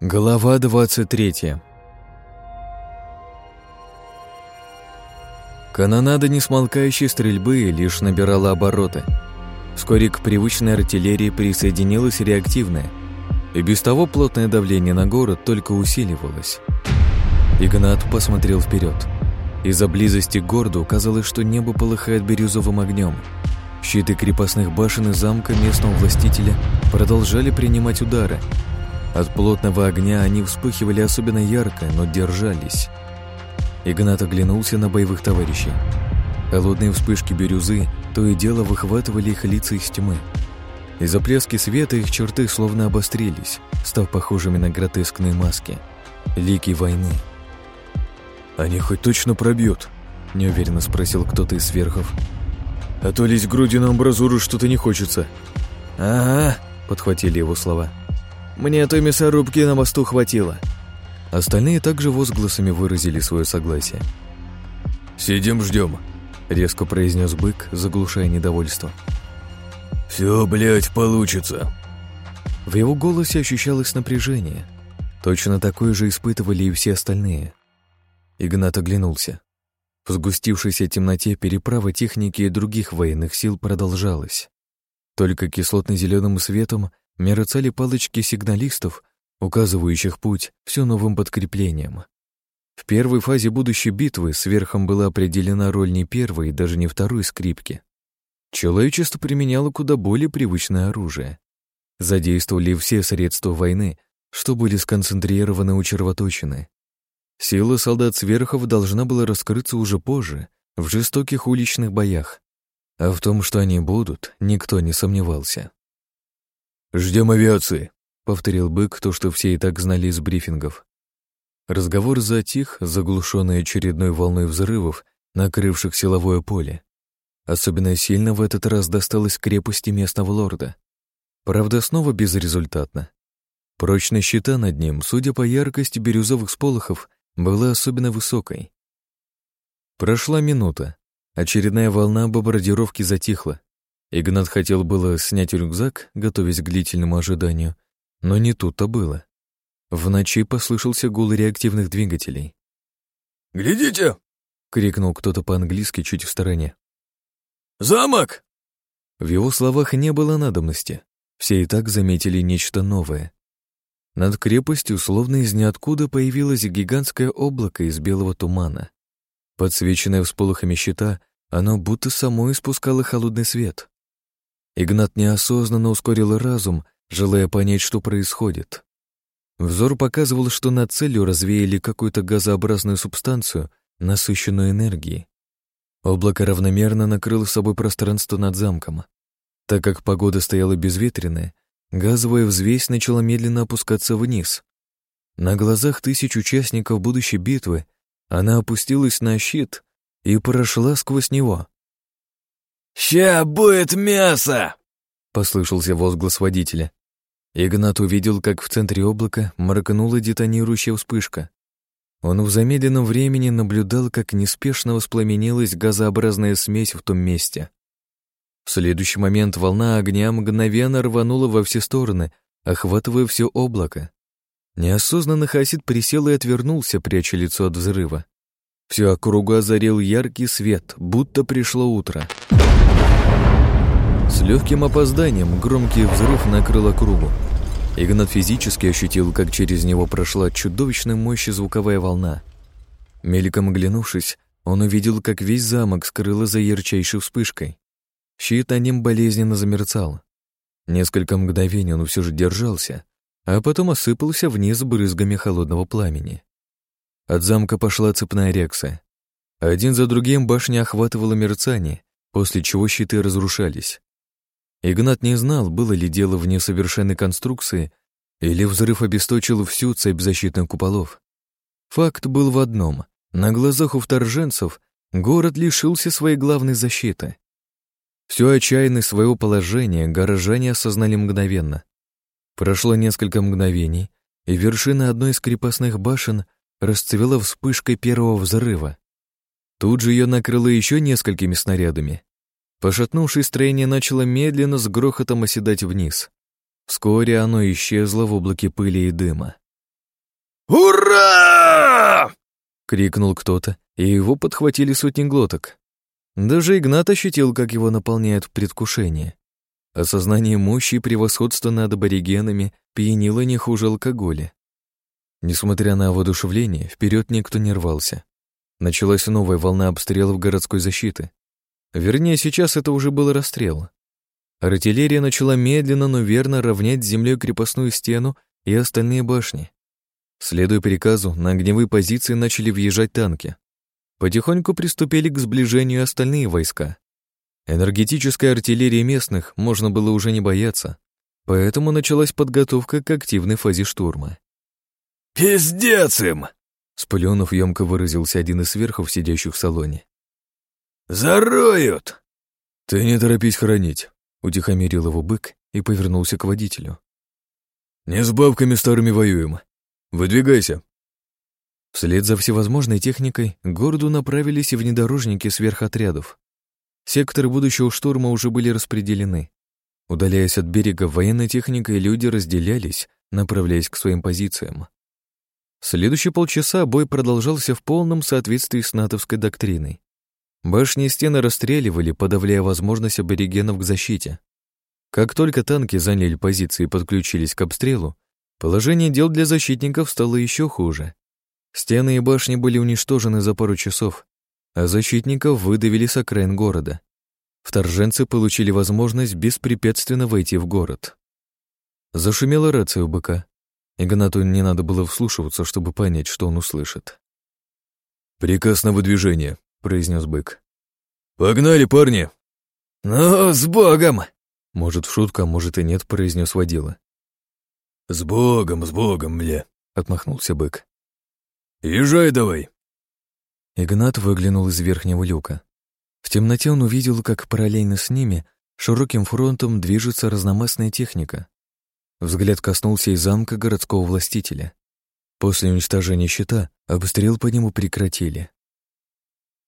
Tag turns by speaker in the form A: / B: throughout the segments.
A: Глава 23 Канонада несмолкающей стрельбы лишь набирала обороты. Вскоре к привычной артиллерии присоединилась реактивная, и без того плотное давление на город только усиливалось. Игнат посмотрел вперед. Из-за близости к городу казалось, что небо полыхает бирюзовым огнем. Щиты крепостных башен и замка местного властителя продолжали принимать удары – от плотного огня они вспыхивали особенно ярко, но держались. Игнат оглянулся на боевых товарищей. Холодные вспышки бирюзы то и дело выхватывали их лица из тьмы. Из-за плески света их черты словно обострились, став похожими на гротескные маски. Лики войны. «Они хоть точно пробьют?» – неуверенно спросил кто-то из сверхов. «А то лезть грудью на амбразуру что-то не хочется».
B: «Ага», –
A: подхватили его слова.
B: Мне той мясорубки на мосту хватило».
A: Остальные также возгласами выразили свое согласие.
C: «Сидим, ждем», —
A: резко произнес бык, заглушая недовольство.
C: «Все, блядь, получится».
A: В его голосе ощущалось напряжение. Точно такое же испытывали и все остальные. Игнат оглянулся. В сгустившейся темноте переправа техники и других военных сил продолжалась. Только кислотно-зеленым светом мерцали палочки сигналистов, указывающих путь все новым подкреплением. В первой фазе будущей битвы сверхом была определена роль не первой и даже не второй скрипки. Человечество применяло куда более привычное оружие. Задействовали все средства войны, что были сконцентрированы у червоточины. Сила солдат сверхов должна была раскрыться уже позже, в жестоких уличных боях. А в том, что они будут, никто не сомневался.
C: «Ждем авиации», —
A: повторил бык то, что все и так знали из брифингов. Разговор затих, заглушенный очередной волной взрывов, накрывших силовое поле. Особенно сильно в этот раз досталось крепости местного лорда. Правда, снова безрезультатно. Прочность щита над ним, судя по яркости бирюзовых сполохов, была особенно высокой. Прошла минута. Очередная волна бомбардировки затихла. Игнат хотел было снять рюкзак, готовясь к длительному ожиданию, но не тут-то было. В ночи послышался гул реактивных двигателей.
C: «Глядите!»
A: — крикнул кто-то по-английски чуть в стороне.
C: «Замок!»
A: В его словах не было надобности. Все и так заметили нечто новое. Над крепостью, словно из ниоткуда, появилось гигантское облако из белого тумана. Подсвеченное всполохами щита, оно будто само испускало холодный свет. Игнат неосознанно ускорил разум, желая понять, что происходит. Взор показывал, что над целью развеяли какую-то газообразную субстанцию, насыщенную энергией. Облако равномерно накрыло собой пространство над замком. Так как погода стояла безветренная, газовая взвесь начала медленно опускаться вниз. На глазах тысяч участников будущей битвы она опустилась на щит и прошла сквозь него.
B: «Ща будет мясо!» — послышался возглас водителя.
A: Игнат увидел, как в центре облака моркнула детонирующая вспышка. Он в замедленном времени наблюдал, как неспешно воспламенилась газообразная смесь в том месте. В следующий момент волна огня мгновенно рванула во все стороны, охватывая все облако. Неосознанно Хасид присел и отвернулся, пряча лицо от взрыва. Всю округу озарил яркий свет, будто пришло утро. С легким опозданием громкий взрыв накрыл округу. Игнат физически ощутил, как через него прошла чудовищной мощи звуковая волна. Мельком оглянувшись, он увидел, как весь замок скрыло за ярчайшей вспышкой. Щит на нем болезненно замерцал. Несколько мгновений он все же держался, а потом осыпался вниз брызгами холодного пламени. От замка пошла цепная реакция. Один за другим башня охватывала мерцание, после чего щиты разрушались. Игнат не знал, было ли дело в несовершенной конструкции или взрыв обесточил всю цепь защитных куполов. Факт был в одном. На глазах у вторженцев город лишился своей главной защиты. Всю отчаянность своего положения горожане осознали мгновенно. Прошло несколько мгновений, и вершина одной из крепостных башен расцвела вспышкой первого взрыва. Тут же ее накрыло еще несколькими снарядами. Пошатнувшись, строение начало медленно с грохотом оседать вниз. Вскоре оно исчезло в облаке пыли и дыма.
C: «Ура!»
A: — крикнул кто-то, и его подхватили сотни глоток. Даже Игнат ощутил, как его наполняет предвкушение. Осознание мощи и превосходства над аборигенами пьянило не хуже алкоголя. Несмотря на воодушевление, вперед никто не рвался. Началась новая волна обстрелов городской защиты. Вернее, сейчас это уже был расстрел. Артиллерия начала медленно, но верно равнять с землей крепостную стену и остальные башни. Следуя приказу, на огневые позиции начали въезжать танки. Потихоньку приступили к сближению остальные войска. Энергетической артиллерии местных можно было уже не бояться, поэтому началась подготовка к активной фазе штурма.
C: «Пиздец им!»
A: Сплюнув, емко выразился один из сверхов, сидящих в салоне.
C: «Зароют!»
A: «Ты не торопись хранить», — утихомирил его бык и повернулся к водителю. «Не с бабками старыми воюем. Выдвигайся». Вслед за всевозможной техникой к городу направились и внедорожники сверхотрядов. Секторы будущего штурма уже были распределены. Удаляясь от берега, военной техникой люди разделялись, направляясь к своим позициям. Следующие полчаса бой продолжался в полном соответствии с натовской доктриной. Башни и стены расстреливали, подавляя возможность аборигенов к защите. Как только танки заняли позиции и подключились к обстрелу, положение дел для защитников стало еще хуже. Стены и башни были уничтожены за пару часов, а защитников выдавили с окраин города. Вторженцы получили возможность беспрепятственно войти в город. Зашумела рация у быка. Игнату не надо было вслушиваться, чтобы понять, что он услышит. «Приказ на выдвижение», — произнес бык.
C: «Погнали, парни!»
B: «Ну, с Богом!»
A: Может, в шутку, а может и нет, произнес водила.
C: «С Богом, с Богом, бля!»
A: — отмахнулся бык.
C: «Езжай давай!»
A: Игнат выглянул из верхнего люка. В темноте он увидел, как параллельно с ними широким фронтом движется разномастная техника. Взгляд коснулся и замка городского властителя. После уничтожения щита обстрел по нему прекратили.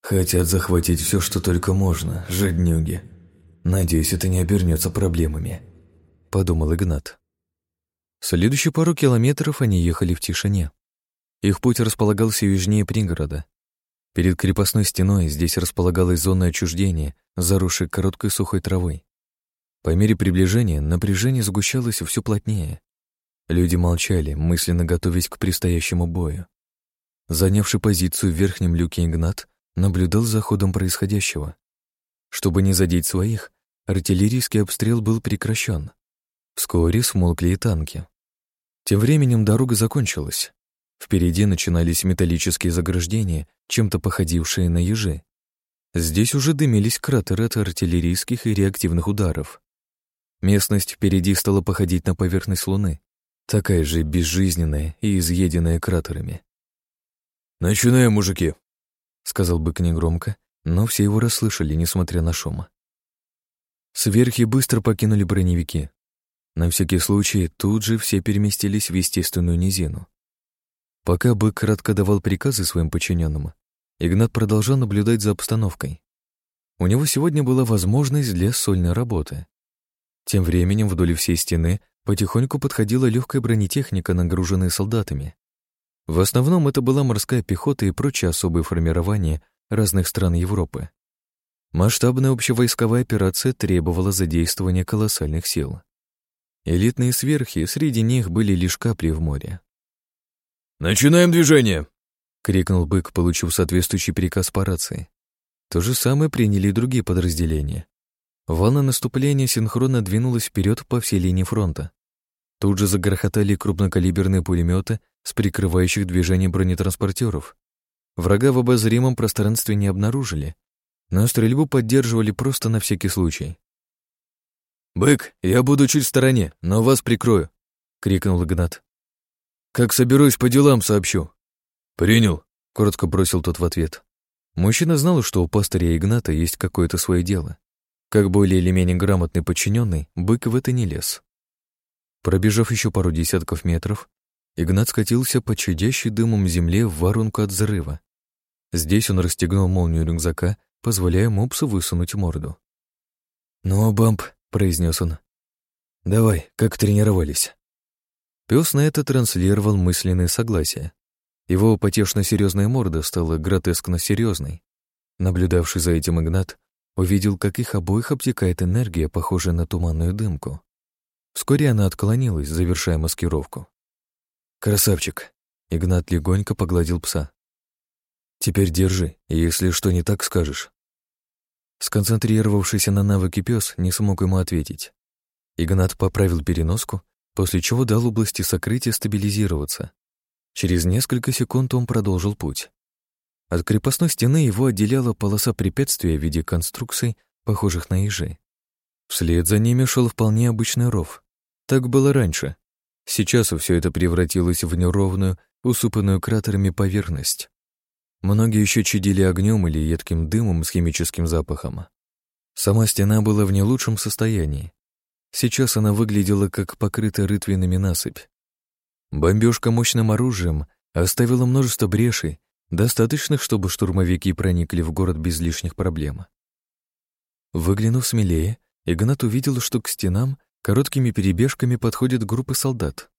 A: «Хотят захватить все, что только можно, жаднюги. Надеюсь, это не обернется проблемами», — подумал Игнат. Следующие пару километров они ехали в тишине. Их путь располагался южнее пригорода. Перед крепостной стеной здесь располагалась зона отчуждения, заросшая короткой сухой травой. По мере приближения напряжение сгущалось все плотнее. Люди молчали, мысленно готовясь к предстоящему бою. Занявший позицию в верхнем люке Игнат наблюдал за ходом происходящего. Чтобы не задеть своих, артиллерийский обстрел был прекращен. Вскоре смолкли и танки. Тем временем дорога закончилась. Впереди начинались металлические заграждения, чем-то походившие на ежи. Здесь уже дымились кратеры от артиллерийских и реактивных ударов. Местность впереди стала походить на поверхность Луны, такая же безжизненная и изъеденная кратерами.
C: «Начинаем, мужики», —
A: сказал бык негромко, но все его расслышали, несмотря на шум. Сверхи быстро покинули броневики. На всякий случай тут же все переместились в естественную низину. Пока бык кратко давал приказы своим подчиненным, Игнат продолжал наблюдать за обстановкой. У него сегодня была возможность для сольной работы. Тем временем вдоль всей стены потихоньку подходила легкая бронетехника, нагруженная солдатами. В основном это была морская пехота и прочие особые формирования разных стран Европы. Масштабная общевойсковая операция требовала задействования колоссальных сил. Элитные сверхи, среди них были лишь капли в море.
C: «Начинаем движение!»
A: — крикнул бык, получив соответствующий приказ по рации. То же самое приняли и другие подразделения. Волна наступления синхронно двинулась вперед по всей линии фронта. Тут же загрохотали крупнокалиберные пулеметы с прикрывающих движение бронетранспортеров. Врага в обозримом пространстве не обнаружили, но стрельбу поддерживали просто на всякий случай.
C: «Бык, я буду чуть в стороне, но вас прикрою», — крикнул Игнат. «Как соберусь по делам, сообщу». «Принял», — коротко бросил тот в ответ.
A: Мужчина знал, что у пастыря Игната есть какое-то свое дело. Как более или менее грамотный подчиненный, бык в это не лез. Пробежав еще пару десятков метров, Игнат скатился по чадящей дымом земле в воронку от взрыва. Здесь он расстегнул молнию рюкзака, позволяя мопсу высунуть морду. «Ну, бамп», — произнес он. «Давай, как тренировались». Пес на это транслировал мысленное согласие. Его потешно-серьезная морда стала гротескно-серьезной. Наблюдавший за этим Игнат увидел, как их обоих обтекает энергия, похожая на туманную дымку. Вскоре она отклонилась, завершая маскировку. «Красавчик!» — Игнат легонько погладил пса. «Теперь держи, если что не так скажешь». Сконцентрировавшийся на навыке пес не смог ему ответить. Игнат поправил переноску, после чего дал области сокрытия стабилизироваться. Через несколько секунд он продолжил путь. От крепостной стены его отделяла полоса препятствия в виде конструкций, похожих на ежи. Вслед за ними шел вполне обычный ров. Так было раньше. Сейчас все это превратилось в неровную, усыпанную кратерами поверхность. Многие еще чадили огнем или едким дымом с химическим запахом. Сама стена была в не лучшем состоянии. Сейчас она выглядела как покрытая рытвинами насыпь. Бомбежка мощным оружием оставила множество брешей, достаточных, чтобы штурмовики проникли в город без лишних проблем. Выглянув смелее, Игнат увидел, что к стенам короткими перебежками подходят группы солдат.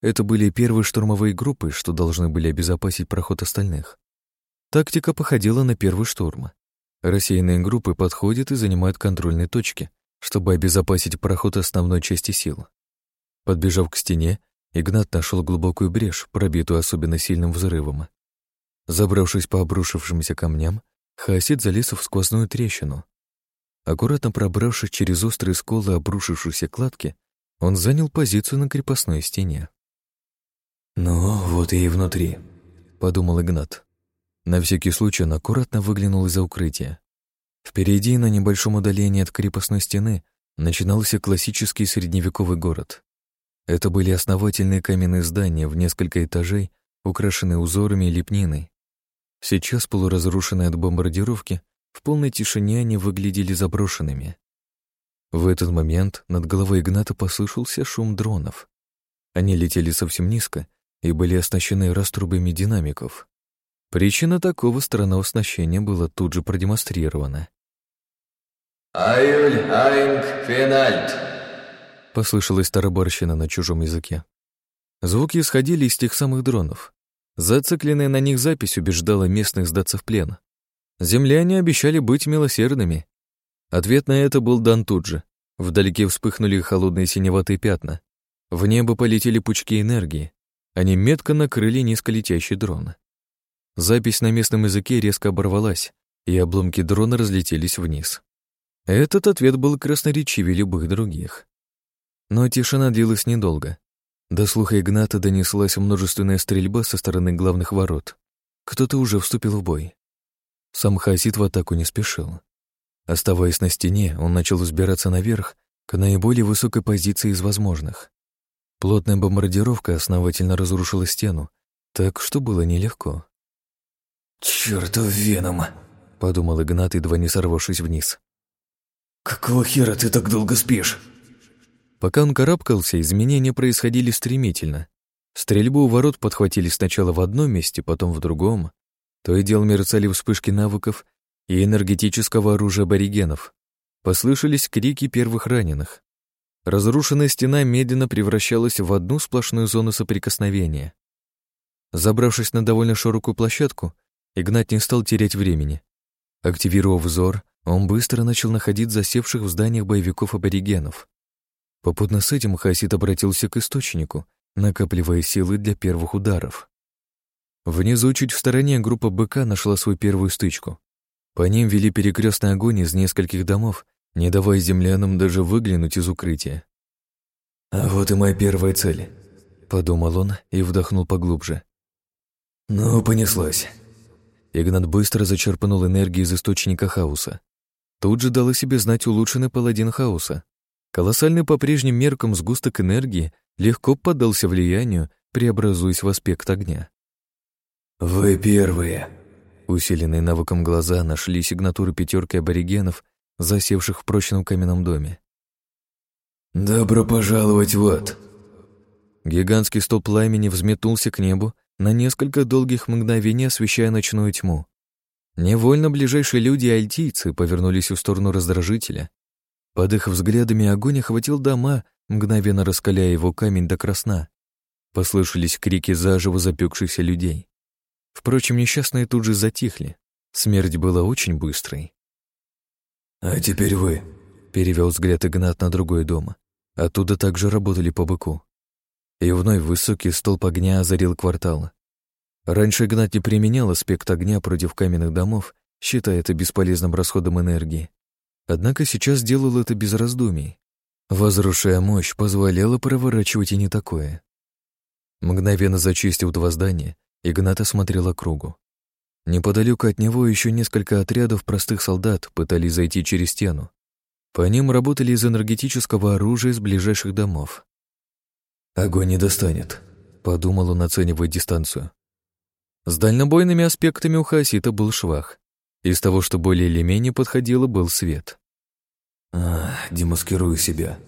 A: Это были первые штурмовые группы, что должны были обезопасить проход остальных. Тактика походила на первый штурм. Рассеянные группы подходят и занимают контрольные точки, чтобы обезопасить проход основной части сил. Подбежав к стене, Игнат нашел глубокую брешь, пробитую особенно сильным взрывом. Забравшись по обрушившимся камням, Хаосид залез в сквозную трещину. Аккуратно пробравшись через острые сколы обрушившейся кладки, он занял позицию на крепостной стене.
B: «Ну, вот и внутри», — подумал Игнат.
A: На всякий случай он аккуратно выглянул из-за укрытия. Впереди, на небольшом удалении от крепостной стены, начинался классический средневековый город. Это были основательные каменные здания в несколько этажей, украшенные узорами и лепниной. Сейчас, полуразрушенные от бомбардировки, в полной тишине они выглядели заброшенными. В этот момент над головой Игната послышался шум дронов. Они летели совсем низко и были оснащены раструбами динамиков. Причина такого странного оснащения была тут же продемонстрирована.
D: «Аюль Айнг Фенальт!»
A: Послышалась тарабарщина на чужом языке. Звуки исходили из тех самых дронов. Зацикленная на них запись убеждала местных сдаться в плен. Земляне обещали быть милосердными. Ответ на это был дан тут же. Вдалеке вспыхнули холодные синеватые пятна. В небо полетели пучки энергии. Они метко накрыли низколетящий дрон. Запись на местном языке резко оборвалась, и обломки дрона разлетелись вниз. Этот ответ был красноречивее любых других. Но тишина длилась недолго. До слуха Игната донеслась множественная стрельба со стороны главных ворот. Кто-то уже вступил в бой. Сам Хасид в атаку не спешил. Оставаясь на стене, он начал взбираться наверх к наиболее высокой позиции из возможных. Плотная бомбардировка основательно разрушила стену, так что было нелегко.
B: «Чёртов Веном!»
A: — подумал Игнат, едва не сорвавшись вниз.
B: «Какого хера ты так долго спишь?»
A: Пока он карабкался, изменения происходили стремительно. Стрельбу у ворот подхватили сначала в одном месте, потом в другом. То и дело мерцали вспышки навыков и энергетического оружия аборигенов. Послышались крики первых раненых. Разрушенная стена медленно превращалась в одну сплошную зону соприкосновения. Забравшись на довольно широкую площадку, Игнат не стал терять времени. Активировав взор, он быстро начал находить засевших в зданиях боевиков-аборигенов. Попутно с этим Хасид обратился к источнику, накапливая силы для первых ударов. Внизу, чуть в стороне, группа БК нашла свою первую стычку. По ним вели перекрестный огонь из нескольких домов, не давая землянам даже выглянуть из укрытия.
B: «А вот и моя первая цель», —
A: подумал он и вдохнул поглубже.
B: «Ну, понеслось».
A: Игнат быстро зачерпнул энергию из источника хаоса. Тут же дал о себе знать улучшенный паладин хаоса. Колоссальный по прежним меркам сгусток энергии легко поддался влиянию, преобразуясь в аспект огня.
B: «Вы первые!»
A: Усиленные навыком глаза нашли сигнатуры пятерки аборигенов, засевших в прочном каменном доме.
B: «Добро пожаловать в ад!»
A: Гигантский столб пламени взметнулся к небу, на несколько долгих мгновений освещая ночную тьму. Невольно ближайшие люди и альтийцы повернулись в сторону раздражителя. Под их взглядами огонь охватил дома, мгновенно раскаляя его камень до красна. Послышались крики заживо запекшихся людей. Впрочем, несчастные тут же затихли. Смерть была очень быстрой.
B: «А теперь вы», —
A: перевел взгляд Игнат на другой дом. Оттуда также работали по быку. И вновь высокий столб огня озарил квартал. Раньше Игнат не применял аспект огня против каменных домов, считая это бесполезным расходом энергии. Однако сейчас делал это без раздумий. Возросшая мощь позволяла проворачивать и не такое. Мгновенно зачистив два здания, Игнат осмотрел округу. Неподалеку от него еще несколько отрядов простых солдат пытались зайти через стену. По ним работали из энергетического оружия из ближайших домов.
B: «Огонь не достанет», —
A: подумал он, оценивая дистанцию. С дальнобойными аспектами у Хаосита был швах. Из того, что более или менее подходило, был свет.
B: «А, демаскирую себя».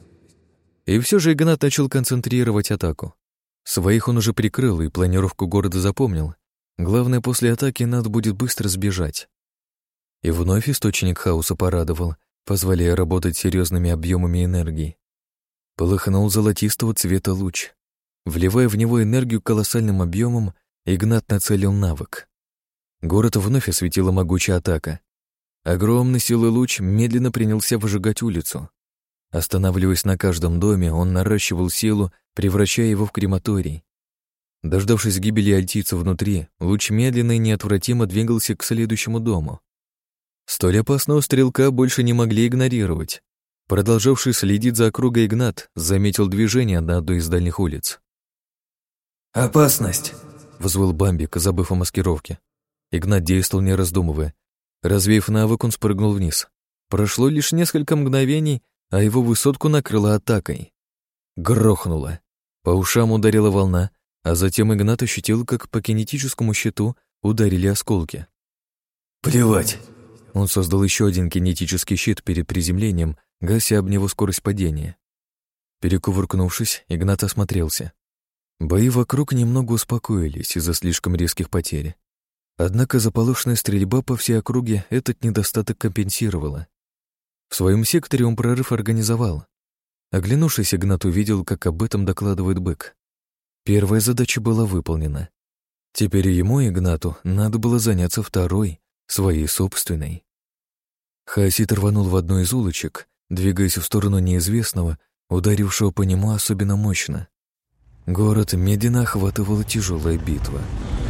A: И все же Игнат начал концентрировать атаку. Своих он уже прикрыл и планировку города запомнил. Главное, после атаки надо будет быстро сбежать. И вновь источник хаоса порадовал, позволяя работать серьезными объемами энергии. Полыхнул золотистого цвета луч. Вливая в него энергию колоссальным объемом, Игнат нацелил навык. Город вновь осветила могучая атака. Огромный силы луч медленно принялся выжигать улицу. Останавливаясь на каждом доме, он наращивал силу, превращая его в крематорий. Дождавшись гибели альтийца внутри, луч медленно и неотвратимо двигался к следующему дому. Столь опасного стрелка больше не могли игнорировать. Продолжавший следить за округой Игнат заметил движение на одной из дальних улиц.
B: «Опасность!»
A: — взвыл Бамбик, забыв о маскировке. Игнат действовал, не раздумывая. Развеяв навык, он спрыгнул вниз. Прошло лишь несколько мгновений, а его высотку накрыло атакой. Грохнуло. По ушам ударила волна, а затем Игнат ощутил, как по кинетическому щиту ударили осколки.
B: «Плевать!»
A: Он создал еще один кинетический щит перед приземлением, гася об него скорость падения. Перекувыркнувшись, Игнат осмотрелся. Бои вокруг немного успокоились из-за слишком резких потерь. Однако заполошная стрельба по всей округе этот недостаток компенсировала. В своем секторе он прорыв организовал. Оглянувшись, Игнат увидел, как об этом докладывает бык. Первая задача была выполнена. Теперь ему, Игнату, надо было заняться второй, своей собственной. Хаосит рванул в одну из улочек, двигаясь в сторону неизвестного, ударившего по нему особенно мощно. Город медленно охватывала тяжелая битва —